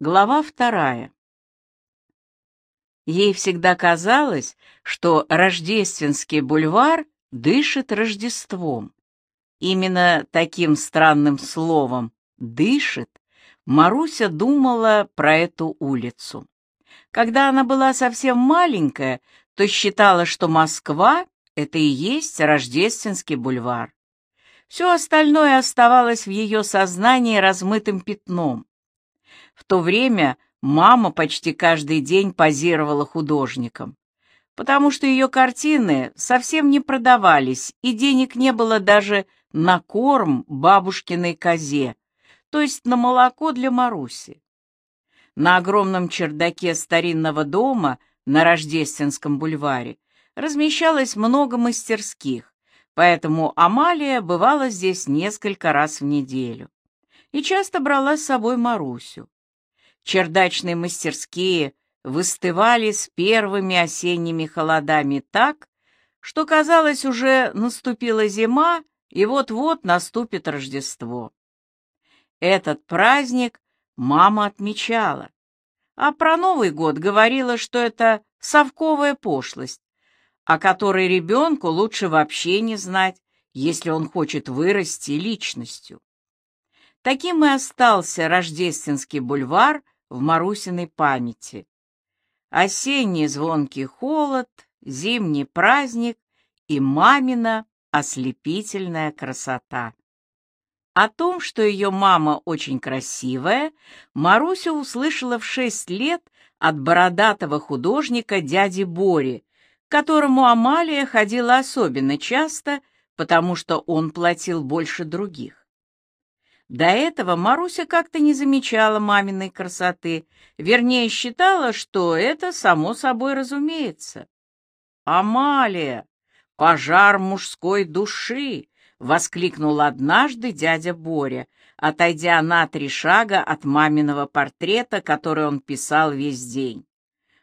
Глава вторая. Ей всегда казалось, что Рождественский бульвар дышит Рождеством. Именно таким странным словом «дышит» Маруся думала про эту улицу. Когда она была совсем маленькая, то считала, что Москва — это и есть Рождественский бульвар. Все остальное оставалось в ее сознании размытым пятном. В то время мама почти каждый день позировала художником, потому что ее картины совсем не продавались, и денег не было даже на корм бабушкиной козе, то есть на молоко для Маруси. На огромном чердаке старинного дома на Рождественском бульваре размещалось много мастерских, поэтому Амалия бывала здесь несколько раз в неделю и часто брала с собой Марусю. Чердачные мастерские выстывали с первыми осенними холодами так, что, казалось, уже наступила зима, и вот-вот наступит Рождество. Этот праздник мама отмечала, а про Новый год говорила, что это совковая пошлость, о которой ребенку лучше вообще не знать, если он хочет вырасти личностью. Таким и остался Рождественский бульвар в Марусиной памяти. Осенний звонкий холод, зимний праздник и мамина ослепительная красота. О том, что ее мама очень красивая, Маруся услышала в шесть лет от бородатого художника дяди Бори, к которому Амалия ходила особенно часто, потому что он платил больше других. До этого Маруся как-то не замечала маминой красоты, вернее, считала, что это само собой разумеется. «Амалия! Пожар мужской души!» — воскликнул однажды дядя Боря, отойдя на три шага от маминого портрета, который он писал весь день.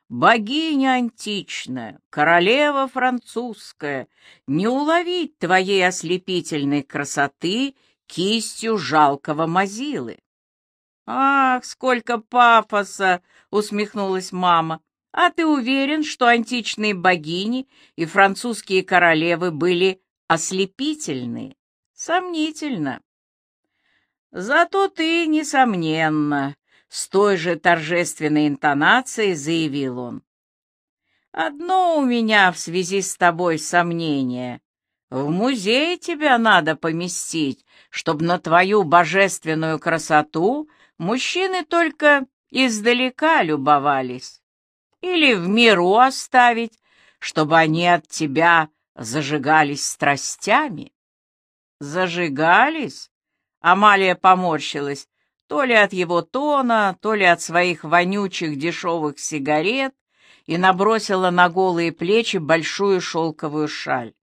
«Богиня античная, королева французская, не уловить твоей ослепительной красоты кистью жалкого мазилы. «Ах, сколько пафоса!» — усмехнулась мама. «А ты уверен, что античные богини и французские королевы были ослепительные? Сомнительно». «Зато ты, несомненно», — с той же торжественной интонацией заявил он. «Одно у меня в связи с тобой сомнение. В музей тебя надо поместить, чтобы на твою божественную красоту мужчины только издалека любовались. Или в миру оставить, чтобы они от тебя зажигались страстями. Зажигались? Амалия поморщилась, то ли от его тона, то ли от своих вонючих дешевых сигарет, и набросила на голые плечи большую шелковую шаль.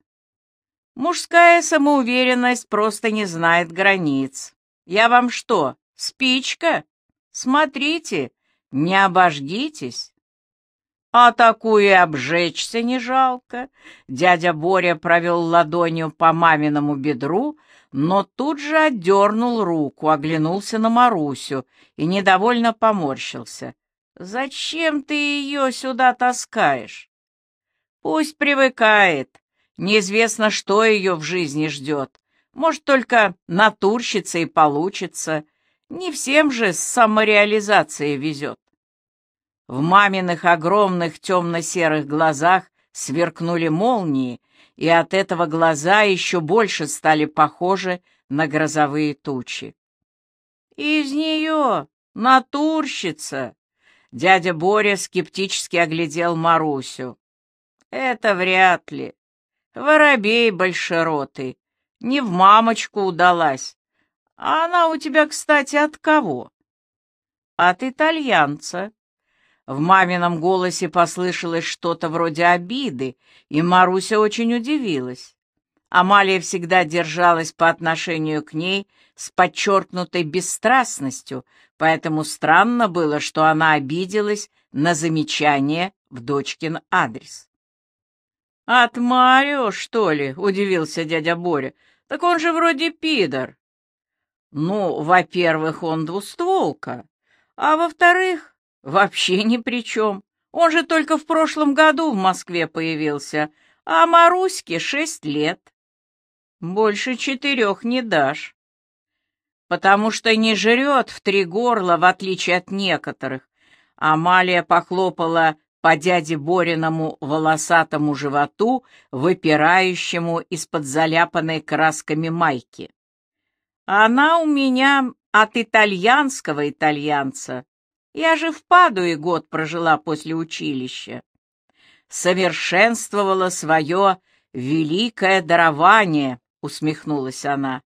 Мужская самоуверенность просто не знает границ. Я вам что, спичка? Смотрите, не обожгитесь. А такую обжечься не жалко. Дядя Боря провел ладонью по маминому бедру, но тут же отдернул руку, оглянулся на Марусю и недовольно поморщился. «Зачем ты ее сюда таскаешь?» «Пусть привыкает. Неизвестно, что ее в жизни ждет. Может, только натурщица и получится. Не всем же с самореализацией везет. В маминых огромных темно-серых глазах сверкнули молнии, и от этого глаза еще больше стали похожи на грозовые тучи. «Из нее натурщица!» Дядя Боря скептически оглядел Марусю. «Это вряд ли. Воробей большеротый, не в мамочку удалась. А она у тебя, кстати, от кого? От итальянца. В мамином голосе послышалось что-то вроде обиды, и Маруся очень удивилась. Амалия всегда держалась по отношению к ней с подчеркнутой бесстрастностью, поэтому странно было, что она обиделась на замечание в дочкин адрес. «От Марио, что ли?» — удивился дядя Боря. «Так он же вроде пидор». «Ну, во-первых, он двустволка, А во-вторых, вообще ни при чем. Он же только в прошлом году в Москве появился, а Маруське шесть лет. Больше четырех не дашь. Потому что не жрет в три горла, в отличие от некоторых. Амалия похлопала по дяде Бориному волосатому животу, выпирающему из-под заляпанной красками майки. Она у меня от итальянского итальянца. Я же в Падуе год прожила после училища. Совершенствовала свое великое дарование, усмехнулась она.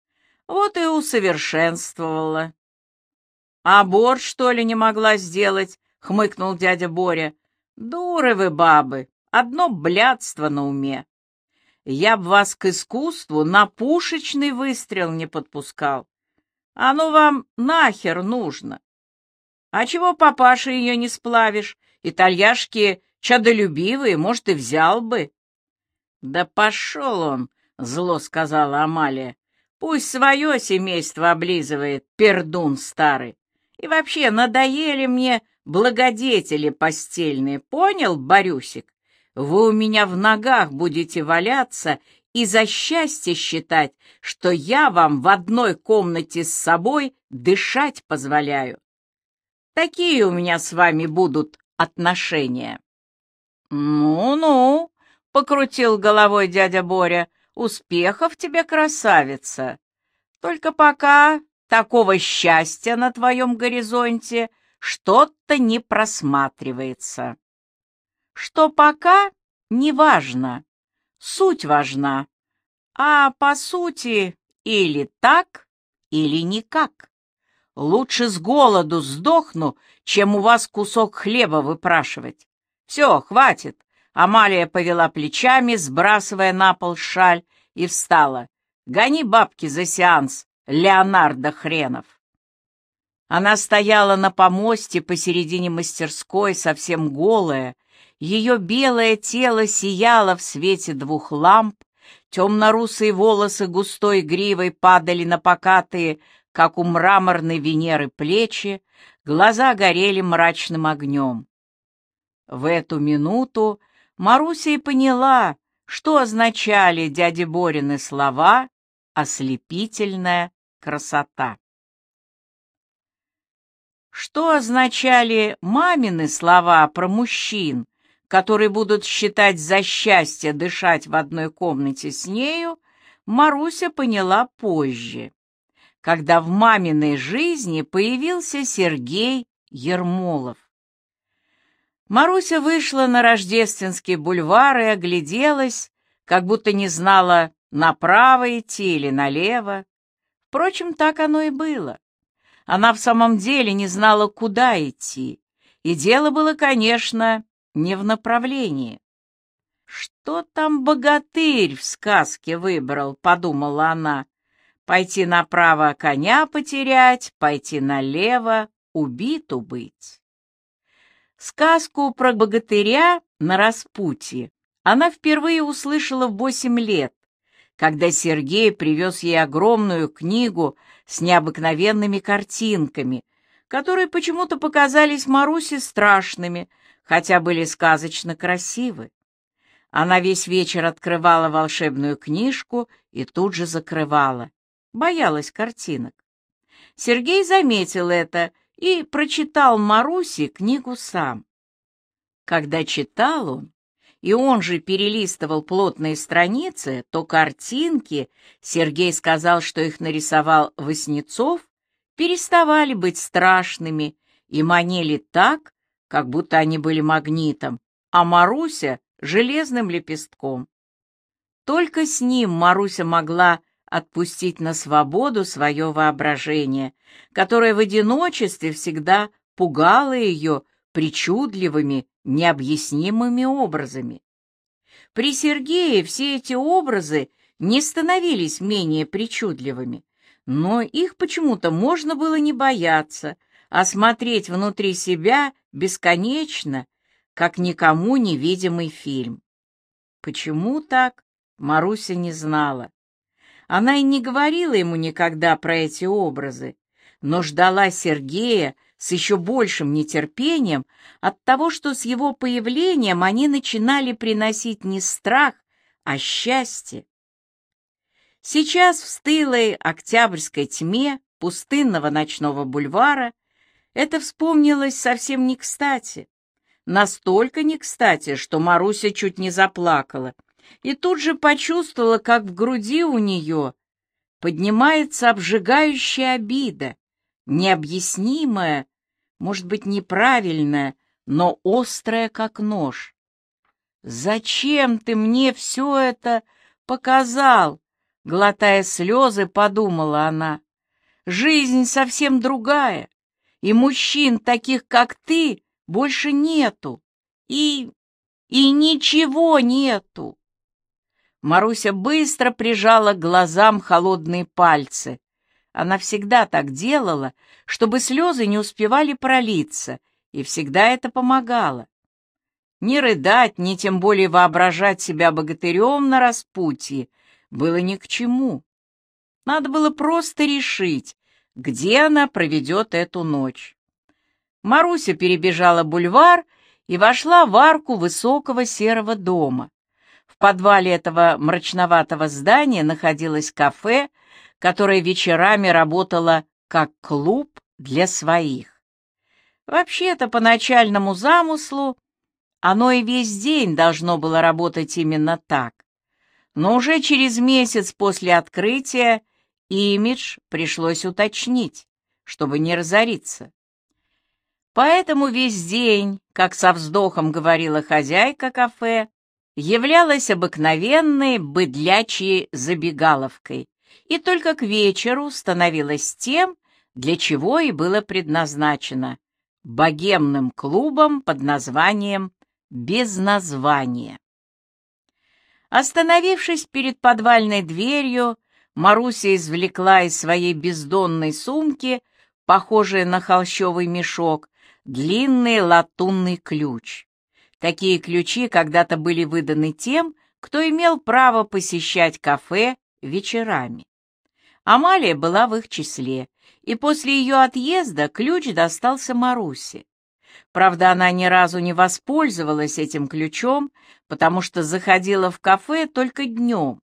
Вот и усовершенствовала. А борщ, что ли, не могла сделать? хмыкнул дядя Боря. Дуры вы, бабы, одно блядство на уме. Я б вас к искусству на пушечный выстрел не подпускал. Оно вам нахер нужно? А чего папаша ее не сплавишь? Итальяшки чадолюбивые, может, и взял бы. Да пошел он, зло сказала Амалия. Пусть свое семейство облизывает, пердун старый. И вообще, надоели мне благодетели постельные, понял, Борюсик? Вы у меня в ногах будете валяться и за счастье считать, что я вам в одной комнате с собой дышать позволяю. Такие у меня с вами будут отношения. Ну-ну, — покрутил головой дядя Боря, — успехов тебе, красавица. Только пока такого счастья на твоем горизонте что-то не просматривается. Что пока, не важно, суть важна, а по сути или так, или никак. Лучше с голоду сдохну, чем у вас кусок хлеба выпрашивать. Все, хватит. Амалия повела плечами, сбрасывая на пол шаль, и встала. Гони бабки за сеанс, Леонардо Хренов. Она стояла на помосте посередине мастерской, совсем голая. Ее белое тело сияло в свете двух ламп, темно-русые волосы густой гривой падали на покатые, как у мраморной Венеры, плечи, глаза горели мрачным огнем. В эту минуту Маруся и поняла, что означали дяди Борины слова «ослепительная красота». Что означали мамины слова про мужчин, которые будут считать за счастье дышать в одной комнате с нею, Маруся поняла позже, когда в маминой жизни появился Сергей Ермолов. Маруся вышла на Рождественский бульвар и огляделась, как будто не знала, направо идти или налево. Впрочем, так оно и было. Она в самом деле не знала, куда идти, и дело было, конечно, не в направлении. «Что там богатырь в сказке выбрал?» — подумала она. «Пойти направо коня потерять, пойти налево убиту быть». Сказку про богатыря на распутье она впервые услышала в восемь лет, когда Сергей привез ей огромную книгу с необыкновенными картинками, которые почему-то показались Марусе страшными, хотя были сказочно красивы. Она весь вечер открывала волшебную книжку и тут же закрывала. Боялась картинок. Сергей заметил это и прочитал Марусе книгу сам. Когда читал он, и он же перелистывал плотные страницы, то картинки, Сергей сказал, что их нарисовал Васнецов, переставали быть страшными и манили так, как будто они были магнитом, а Маруся — железным лепестком. Только с ним Маруся могла отпустить на свободу свое воображение, которое в одиночестве всегда пугало ее причудливыми необъяснимыми образами. При Сергее все эти образы не становились менее причудливыми, но их почему-то можно было не бояться, а смотреть внутри себя бесконечно, как никому невидимый фильм. Почему так, Маруся не знала. Она и не говорила ему никогда про эти образы, но ждала Сергея с еще большим нетерпением от того, что с его появлением они начинали приносить не страх, а счастье. Сейчас в стылой октябрьской тьме пустынного ночного бульвара это вспомнилось совсем не кстати. Настолько не кстати, что Маруся чуть не заплакала, и тут же почувствовала, как в груди у нее поднимается обжигающая обида, необъяснимая, может быть, неправильная, но острая, как нож. «Зачем ты мне все это показал?» Глотая слезы, подумала она. «Жизнь совсем другая, и мужчин, таких как ты, больше нету, и... и ничего нету!» Маруся быстро прижала к глазам холодные пальцы. Она всегда так делала, чтобы слезы не успевали пролиться, и всегда это помогало. Не рыдать, ни тем более воображать себя богатырем на распутье было ни к чему. Надо было просто решить, где она проведет эту ночь. Маруся перебежала бульвар и вошла в арку высокого серого дома. В подвале этого мрачноватого здания находилось кафе, которое вечерами работало как клуб для своих. Вообще-то, по начальному замыслу, оно и весь день должно было работать именно так. Но уже через месяц после открытия имидж пришлось уточнить, чтобы не разориться. Поэтому весь день, как со вздохом говорила хозяйка кафе, являлась обыкновенной быдлячьей забегаловкой, и только к вечеру становилась тем, для чего и было предназначено — богемным клубом под названием «Без названия». Остановившись перед подвальной дверью, Маруся извлекла из своей бездонной сумки, похожей на холщовый мешок, длинный латунный ключ. Такие ключи когда-то были выданы тем, кто имел право посещать кафе вечерами. Амалия была в их числе, и после ее отъезда ключ достался Марусе. Правда, она ни разу не воспользовалась этим ключом, потому что заходила в кафе только днем.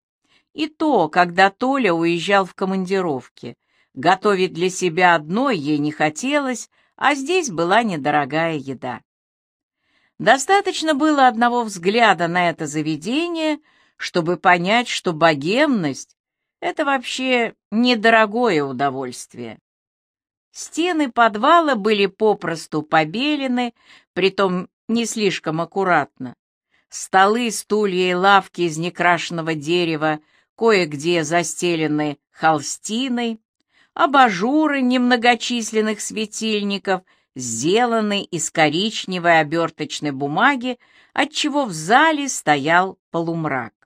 И то, когда Толя уезжал в командировке. Готовить для себя одной ей не хотелось, а здесь была недорогая еда. Достаточно было одного взгляда на это заведение, чтобы понять, что богемность — это вообще недорогое удовольствие. Стены подвала были попросту побелены, притом не слишком аккуратно. Столы, стулья и лавки из некрашенного дерева кое-где застелены холстиной, абажуры немногочисленных светильников сделаны из коричневой оберточной бумаги, отчего в зале стоял полумрак.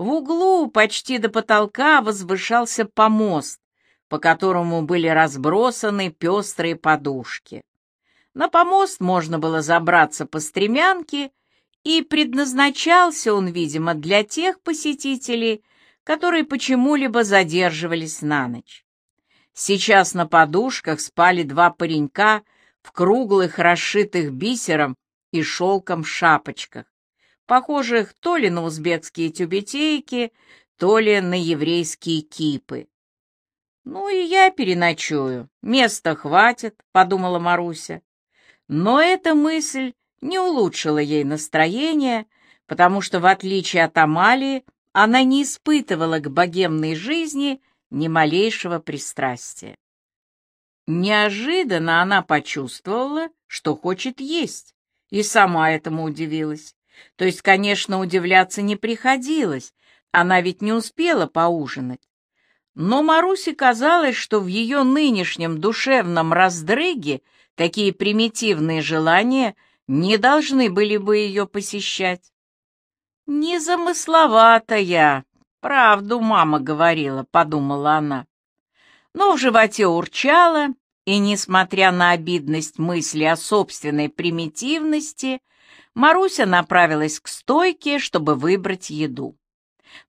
В углу почти до потолка возвышался помост, по которому были разбросаны пестрые подушки. На помост можно было забраться по стремянке, и предназначался он, видимо, для тех посетителей, которые почему-либо задерживались на ночь. Сейчас на подушках спали два паренька в круглых, расшитых бисером и шелком шапочках, похожих то ли на узбекские тюбетейки, то ли на еврейские кипы. «Ну и я переночую, места хватит», — подумала Маруся. Но эта мысль не улучшила ей настроение, потому что, в отличие от Амалии, она не испытывала к богемной жизни ни малейшего пристрастия. Неожиданно она почувствовала, что хочет есть, и сама этому удивилась. То есть, конечно, удивляться не приходилось, она ведь не успела поужинать. Но Марусе казалось, что в ее нынешнем душевном раздрыге такие примитивные желания не должны были бы ее посещать. «Незамысловатая, правду мама говорила», — подумала она. Но в животе урчала, и, несмотря на обидность мысли о собственной примитивности, Маруся направилась к стойке, чтобы выбрать еду.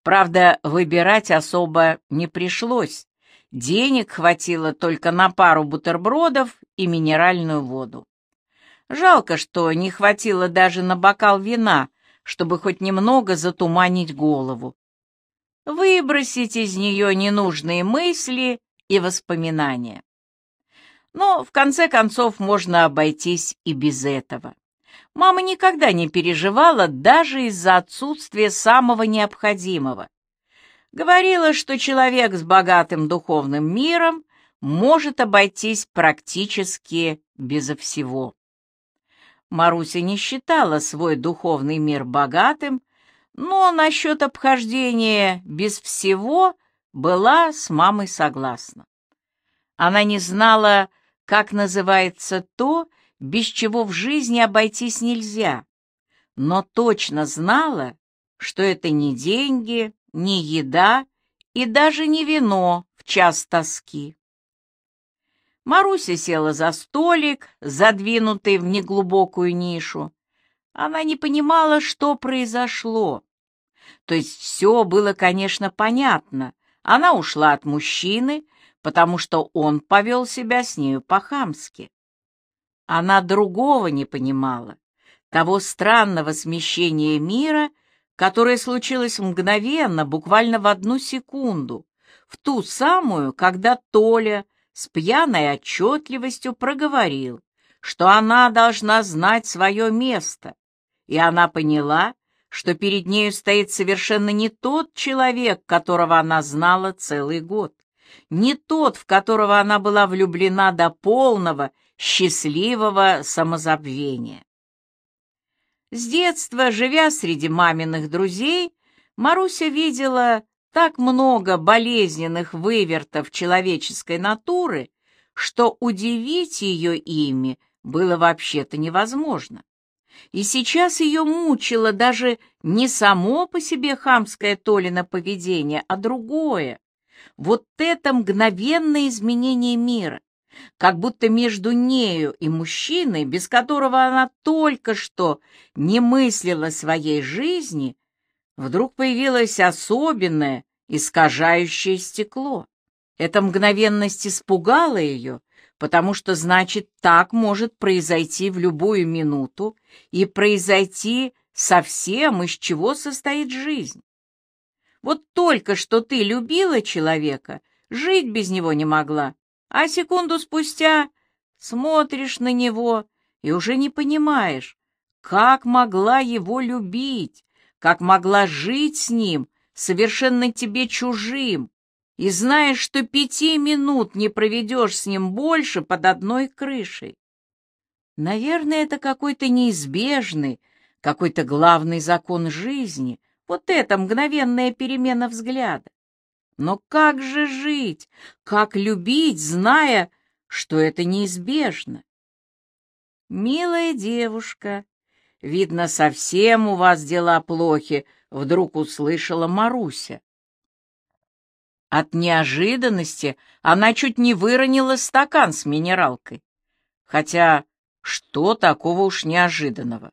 Правда, выбирать особо не пришлось. Денег хватило только на пару бутербродов и минеральную воду. Жалко, что не хватило даже на бокал вина, чтобы хоть немного затуманить голову. Выбросить из нее ненужные мысли и воспоминания. Но, в конце концов, можно обойтись и без этого. Мама никогда не переживала даже из-за отсутствия самого необходимого. Говорила, что человек с богатым духовным миром может обойтись практически безо всего. Маруся не считала свой духовный мир богатым, но насчет обхождения без всего была с мамой согласна. Она не знала, как называется то, без чего в жизни обойтись нельзя, но точно знала, что это не деньги, не еда и даже не вино в час тоски. Маруся села за столик, задвинутый в неглубокую нишу. Она не понимала, что произошло. То есть все было, конечно, понятно. Она ушла от мужчины, потому что он повел себя с нею по-хамски. Она другого не понимала, того странного смещения мира, которое случилось мгновенно, буквально в одну секунду, в ту самую, когда Толя с пьяной отчетливостью проговорил, что она должна знать свое место, и она поняла, что перед нею стоит совершенно не тот человек, которого она знала целый год, не тот, в которого она была влюблена до полного счастливого самозабвения. С детства, живя среди маминых друзей, Маруся видела так много болезненных вывертов человеческой натуры, что удивить ее ими было вообще-то невозможно. И сейчас ее мучило даже не само по себе хамское Толино поведение, а другое. Вот это мгновенное изменение мира как будто между нею и мужчиной, без которого она только что не мыслила своей жизни, вдруг появилось особенное, искажающее стекло. Эта мгновенность испугала ее, потому что, значит, так может произойти в любую минуту и произойти совсем, из чего состоит жизнь. Вот только что ты любила человека, жить без него не могла, а секунду спустя смотришь на него и уже не понимаешь, как могла его любить, как могла жить с ним, совершенно тебе чужим, и знаешь, что пяти минут не проведешь с ним больше под одной крышей. Наверное, это какой-то неизбежный, какой-то главный закон жизни, вот эта мгновенная перемена взгляда. Но как же жить, как любить, зная, что это неизбежно? Милая девушка, видно, совсем у вас дела плохи, вдруг услышала Маруся. От неожиданности она чуть не выронила стакан с минералкой. Хотя что такого уж неожиданного?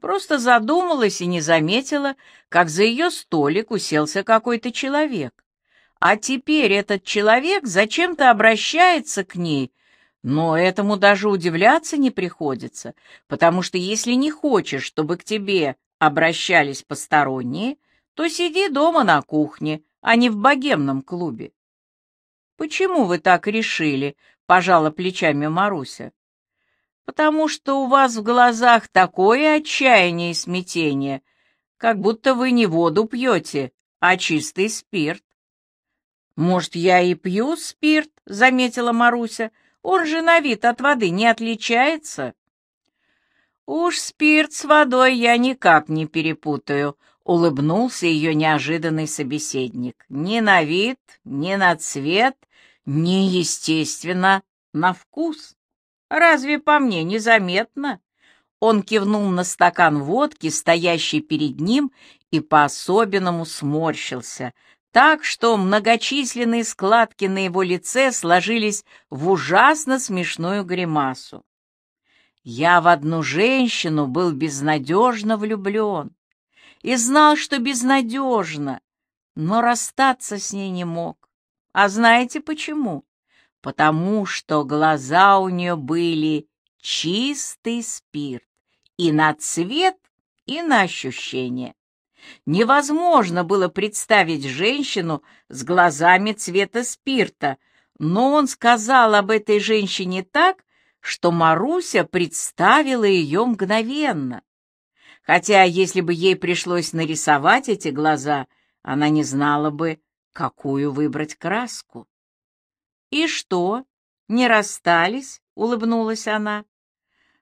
Просто задумалась и не заметила, как за ее столик уселся какой-то человек. А теперь этот человек зачем-то обращается к ней, но этому даже удивляться не приходится, потому что если не хочешь, чтобы к тебе обращались посторонние, то сиди дома на кухне, а не в богемном клубе. «Почему вы так решили?» — пожала плечами Маруся. «Потому что у вас в глазах такое отчаяние и смятение, как будто вы не воду пьете, а чистый спирт. «Может, я и пью спирт?» — заметила Маруся. «Он же на вид от воды не отличается». «Уж спирт с водой я никак не перепутаю», — улыбнулся ее неожиданный собеседник. «Ни на вид, ни на цвет, ни, естественно, на вкус. Разве по мне незаметно?» Он кивнул на стакан водки, стоящий перед ним, и по-особенному сморщился, так что многочисленные складки на его лице сложились в ужасно смешную гримасу. Я в одну женщину был безнадежно влюблен и знал, что безнадежно, но расстаться с ней не мог. А знаете почему? Потому что глаза у нее были чистый спирт и на цвет, и на ощущение. Невозможно было представить женщину с глазами цвета спирта, но он сказал об этой женщине так, что Маруся представила ее мгновенно. Хотя, если бы ей пришлось нарисовать эти глаза, она не знала бы, какую выбрать краску. «И что, не расстались?» — улыбнулась она.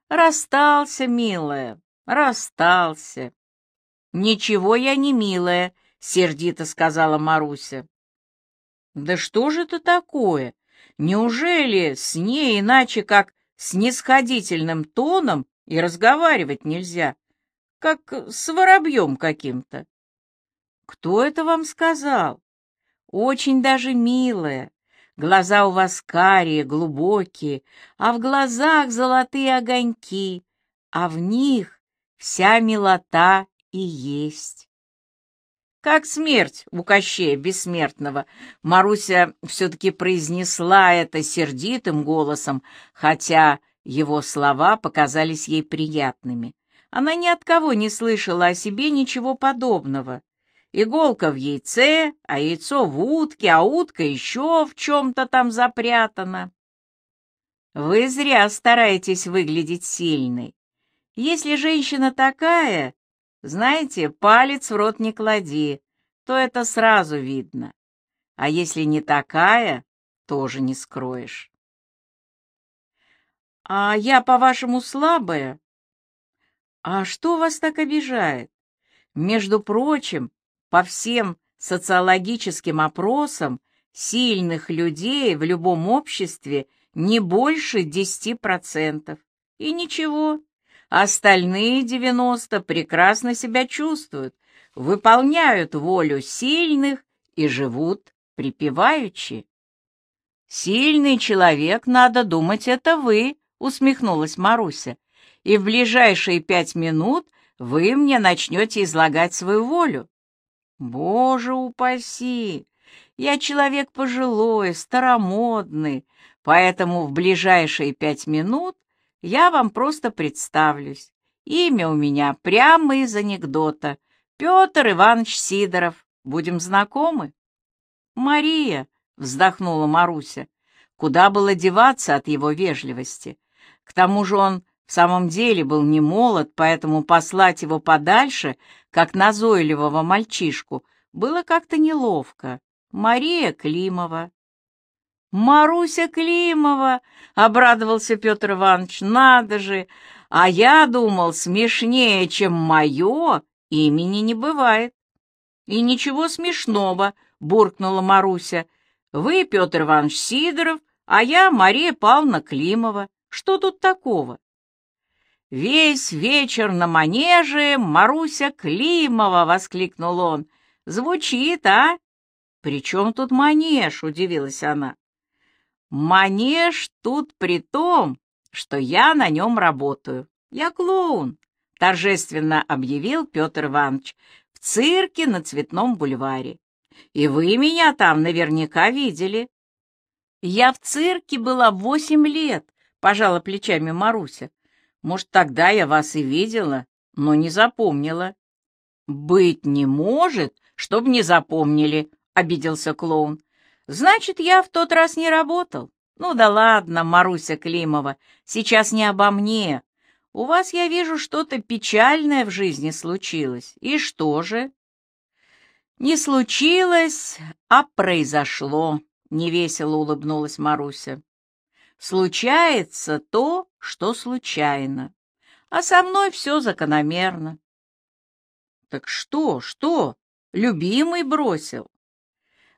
«Расстался, милая, расстался». «Ничего я не милая», — сердито сказала Маруся. «Да что же это такое? Неужели с ней иначе как снисходительным тоном и разговаривать нельзя, как с воробьем каким-то?» «Кто это вам сказал?» «Очень даже милая. Глаза у вас карие, глубокие, а в глазах золотые огоньки, а в них вся милота и есть. Как смерть у Кощея Бессмертного, Маруся все-таки произнесла это сердитым голосом, хотя его слова показались ей приятными. Она ни от кого не слышала о себе ничего подобного. Иголка в яйце, а яйцо в утке, а утка еще в чем-то там запрятана. Вы зря стараетесь выглядеть сильной. Если женщина такая, знаете, палец в рот не клади, то это сразу видно. А если не такая, тоже не скроешь. А я, по-вашему, слабая? А что вас так обижает? Между прочим, по всем социологическим опросам, сильных людей в любом обществе не больше 10%. И ничего, остальные 90 прекрасно себя чувствуют, выполняют волю сильных и живут припеваючи. «Сильный человек, надо думать, это вы», — усмехнулась Маруся, «и в ближайшие пять минут вы мне начнете излагать свою волю. Боже упаси! Я человек пожилой, старомодный, поэтому в ближайшие пять минут я вам просто представлюсь. Имя у меня прямо из анекдота. Петр Иванович Сидоров. Будем знакомы? Мария, вздохнула Маруся. Куда было деваться от его вежливости? К тому же он в самом деле был не молод, поэтому послать его подальше, как назойливого мальчишку, было как-то неловко. Мария Климова. «Маруся Климова!» — обрадовался Петр Иванович. «Надо же! А я думал, смешнее, чем мое, имени не бывает». «И ничего смешного!» — буркнула Маруся. «Вы, Петр Иванович Сидоров, а я Мария Павловна Климова. Что тут такого?» «Весь вечер на манеже Маруся Климова!» — воскликнул он. «Звучит, а?» «При чем тут манеж?» — удивилась она. «Манеж тут при том, что я на нем работаю. Я клоун», — торжественно объявил Петр Иванович, «в цирке на Цветном бульваре. И вы меня там наверняка видели». «Я в цирке была восемь лет», — пожала плечами Маруся. Может, тогда я вас и видела, но не запомнила. Быть не может, чтоб не запомнили, обиделся клоун. Значит, я в тот раз не работал. Ну да ладно, Маруся Климова, сейчас не обо мне. У вас, я вижу, что-то печальное в жизни случилось. И что же? Не случилось, а произошло, невесело улыбнулась Маруся. Случается то, что случайно, а со мной все закономерно. Так что, что? Любимый бросил.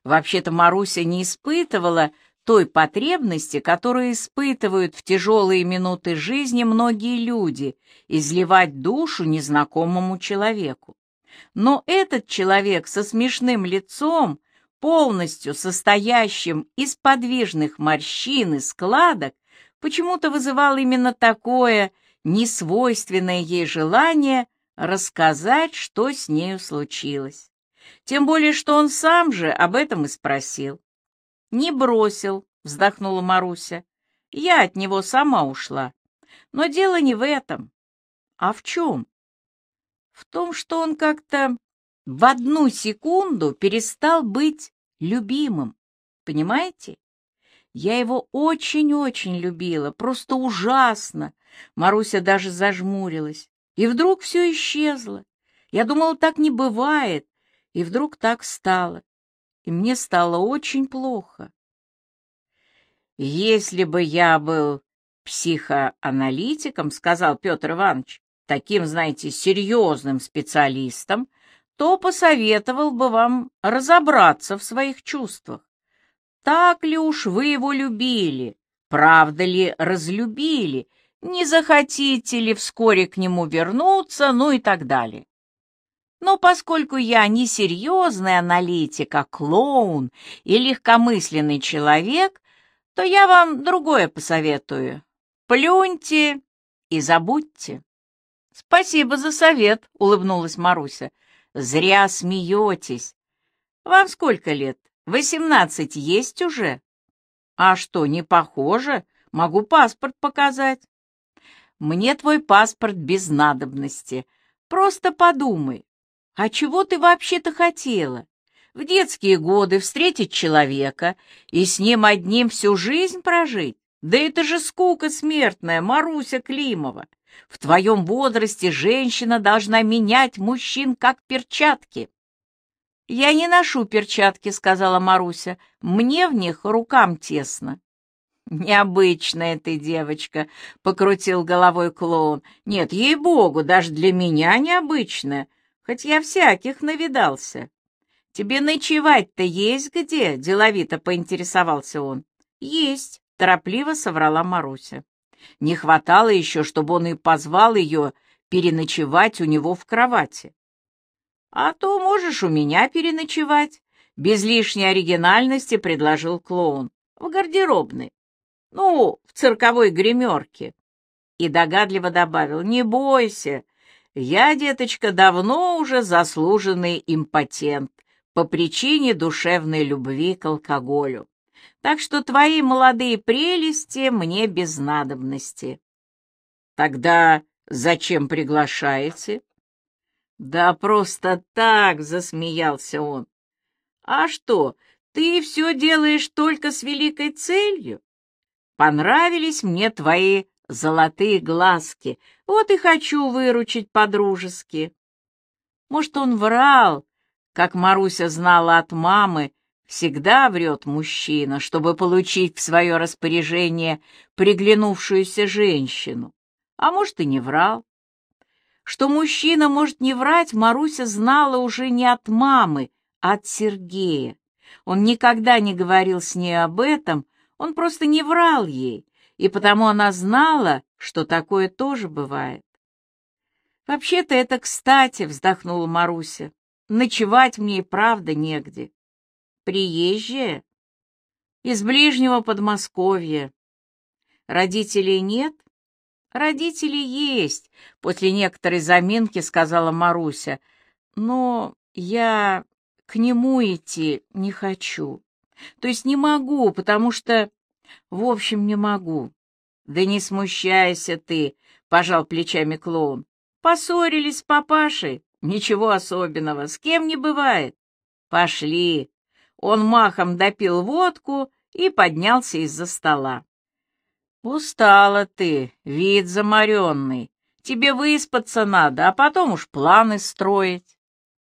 Вообще-то Маруся не испытывала той потребности, которую испытывают в тяжелые минуты жизни многие люди, изливать душу незнакомому человеку. Но этот человек со смешным лицом, полностью состоящим из подвижных морщин и складок, почему-то вызывал именно такое несвойственное ей желание рассказать, что с нею случилось. Тем более, что он сам же об этом и спросил. «Не бросил», — вздохнула Маруся. «Я от него сама ушла. Но дело не в этом. А в чем? В том, что он как-то в одну секунду перестал быть любимым. Понимаете? Я его очень-очень любила, просто ужасно. Маруся даже зажмурилась. И вдруг все исчезло. Я думала, так не бывает. И вдруг так стало. И мне стало очень плохо. Если бы я был психоаналитиком, сказал Петр Иванович, таким, знаете, серьезным специалистом, то посоветовал бы вам разобраться в своих чувствах. Так ли уж вы его любили? Правда ли разлюбили? Не захотите ли вскоре к нему вернуться? Ну и так далее. Но поскольку я не серьезный аналитик, а клоун и легкомысленный человек, то я вам другое посоветую. Плюньте и забудьте. Спасибо за совет, улыбнулась Маруся. Зря смеетесь. Вам сколько лет? Восемнадцать есть уже? А что, не похоже? Могу паспорт показать. Мне твой паспорт без надобности. Просто подумай, а чего ты вообще-то хотела? В детские годы встретить человека и с ним одним всю жизнь прожить? Да это же скука смертная, Маруся Климова. В твоем возрасте женщина должна менять мужчин как перчатки. «Я не ношу перчатки», — сказала Маруся. «Мне в них рукам тесно». «Необычная ты девочка», — покрутил головой клоун. «Нет, ей-богу, даже для меня необычная, хоть я всяких навидался». «Тебе ночевать-то есть где?» — деловито поинтересовался он. «Есть», — торопливо соврала Маруся. Не хватало еще, чтобы он и позвал ее переночевать у него в кровати. «А то можешь у меня переночевать», — без лишней оригинальности предложил клоун. «В гардеробной. Ну, в цирковой гримерке». И догадливо добавил, «Не бойся, я, деточка, давно уже заслуженный импотент по причине душевной любви к алкоголю. Так что твои молодые прелести мне без надобности». «Тогда зачем приглашаете?» «Да просто так!» — засмеялся он. «А что, ты все делаешь только с великой целью? Понравились мне твои золотые глазки, вот и хочу выручить по-дружески». Может, он врал, как Маруся знала от мамы, всегда врет мужчина, чтобы получить в свое распоряжение приглянувшуюся женщину. А может, и не врал. Что мужчина может не врать, Маруся знала уже не от мамы, а от Сергея. Он никогда не говорил с ней об этом, он просто не врал ей, и потому она знала, что такое тоже бывает. «Вообще-то это кстати», — вздохнула Маруся. «Ночевать мне и правда негде. Приезжая? Из ближнего Подмосковья. Родителей нет? Родители есть, после некоторой заминки сказала Маруся. Но я к нему идти не хочу. То есть не могу, потому что... В общем, не могу. Да не смущайся ты, пожал плечами клоун. Поссорились с папашей? Ничего особенного, с кем не бывает. Пошли. Он махом допил водку и поднялся из-за стола. «Устала ты, вид заморенный. Тебе выспаться надо, а потом уж планы строить».